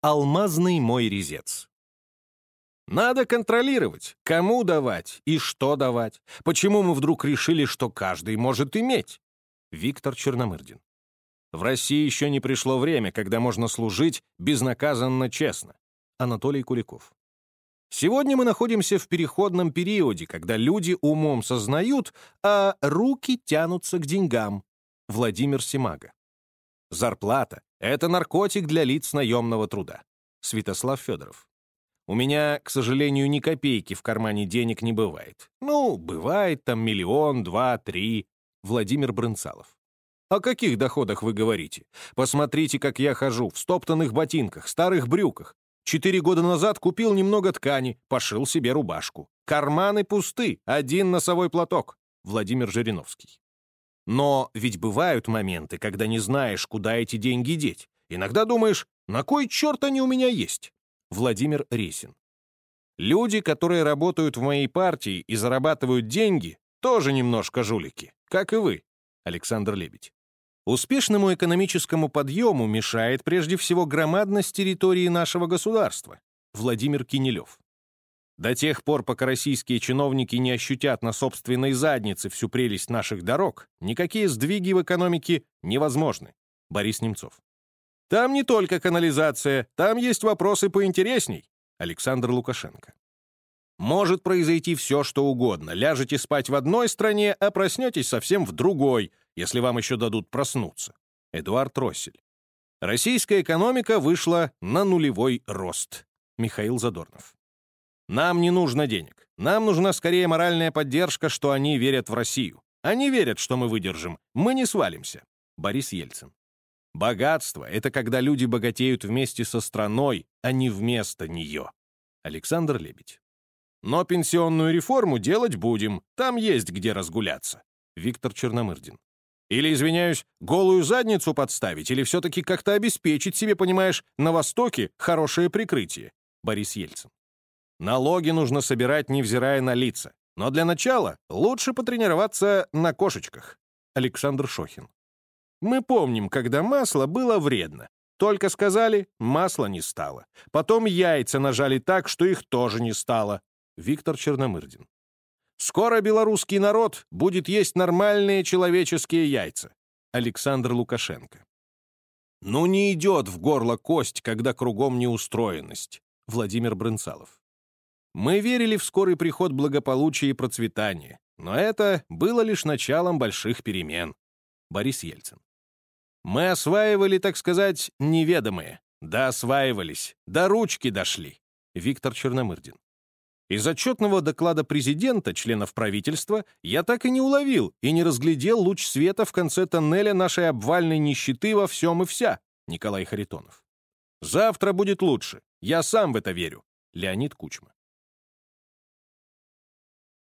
Алмазный мой резец. Надо контролировать, кому давать и что давать. Почему мы вдруг решили, что каждый может иметь? Виктор Черномырдин. В России еще не пришло время, когда можно служить безнаказанно честно. Анатолий Куликов. Сегодня мы находимся в переходном периоде, когда люди умом сознают, а руки тянутся к деньгам. Владимир Семага. Зарплата — это наркотик для лиц наемного труда. Святослав Федоров. У меня, к сожалению, ни копейки в кармане денег не бывает. Ну, бывает там миллион, два, три. Владимир Брынцалов. О каких доходах вы говорите? Посмотрите, как я хожу, в стоптанных ботинках, старых брюках. Четыре года назад купил немного ткани, пошил себе рубашку. Карманы пусты, один носовой платок. Владимир Жириновский. Но ведь бывают моменты, когда не знаешь, куда эти деньги деть. Иногда думаешь, на кой черт они у меня есть? Владимир Ресин. Люди, которые работают в моей партии и зарабатывают деньги, тоже немножко жулики, как и вы. Александр Лебедь. Успешному экономическому подъему мешает прежде всего громадность территории нашего государства. Владимир Кинелев. До тех пор, пока российские чиновники не ощутят на собственной заднице всю прелесть наших дорог, никакие сдвиги в экономике невозможны. Борис Немцов. Там не только канализация, там есть вопросы поинтересней. Александр Лукашенко. Может произойти все, что угодно. Ляжете спать в одной стране, а проснетесь совсем в другой, если вам еще дадут проснуться. Эдуард Россель. Российская экономика вышла на нулевой рост. Михаил Задорнов. Нам не нужно денег. Нам нужна скорее моральная поддержка, что они верят в Россию. Они верят, что мы выдержим. Мы не свалимся. Борис Ельцин. Богатство — это когда люди богатеют вместе со страной, а не вместо нее. Александр Лебедь. Но пенсионную реформу делать будем, там есть где разгуляться. Виктор Черномырдин. Или, извиняюсь, голую задницу подставить, или все-таки как-то обеспечить себе, понимаешь, на Востоке хорошее прикрытие. Борис Ельцин. Налоги нужно собирать, невзирая на лица. Но для начала лучше потренироваться на кошечках. Александр Шохин. Мы помним, когда масло было вредно. Только сказали, масла не стало. Потом яйца нажали так, что их тоже не стало. Виктор Черномырдин. Скоро белорусский народ будет есть нормальные человеческие яйца. Александр Лукашенко. Ну не идет в горло кость, когда кругом неустроенность. Владимир Брынцалов. Мы верили в скорый приход благополучия и процветания, но это было лишь началом больших перемен. Борис Ельцин. Мы осваивали, так сказать, неведомые. Да осваивались, до ручки дошли. Виктор Черномырдин. Из отчетного доклада президента, членов правительства, я так и не уловил и не разглядел луч света в конце тоннеля нашей обвальной нищеты во всем и вся. Николай Харитонов. Завтра будет лучше. Я сам в это верю. Леонид Кучма.